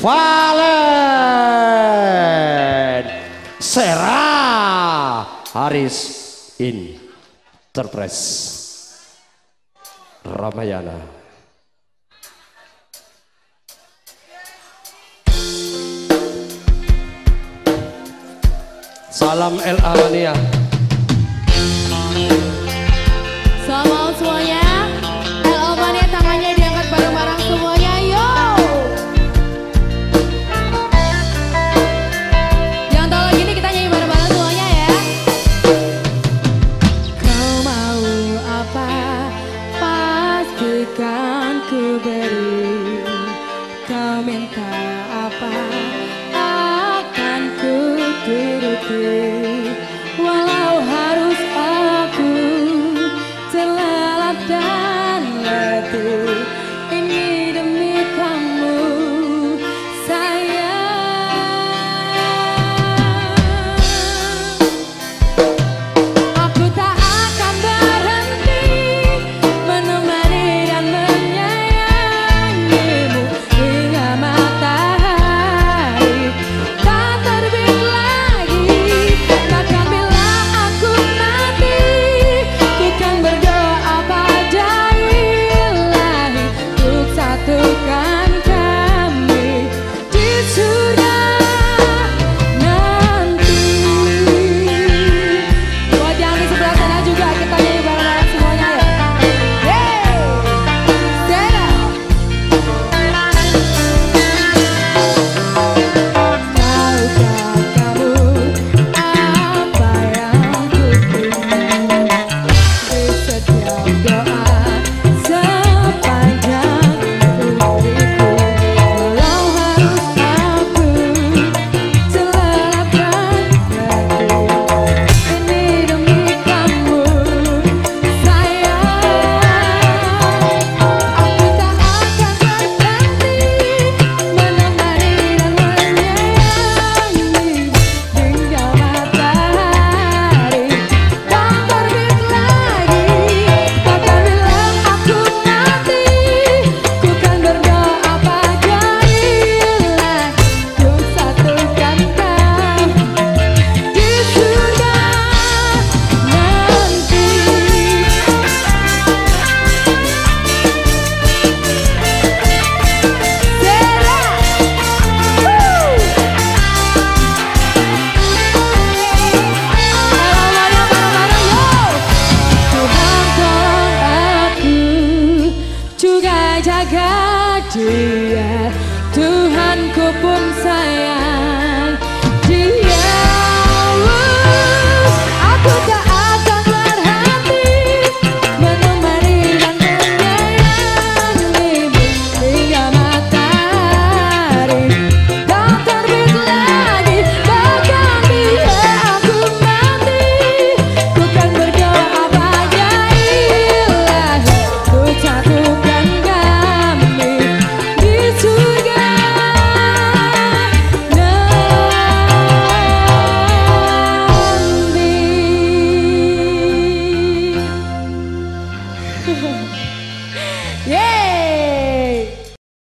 Valen. Sera Haris Interpres Ramayana. Salam El Arania. berikan ku beri Kau minta apa akan ku turuti. Walau harus aku terlelap dan letih. jaga dia. Tuhanku pun sayang.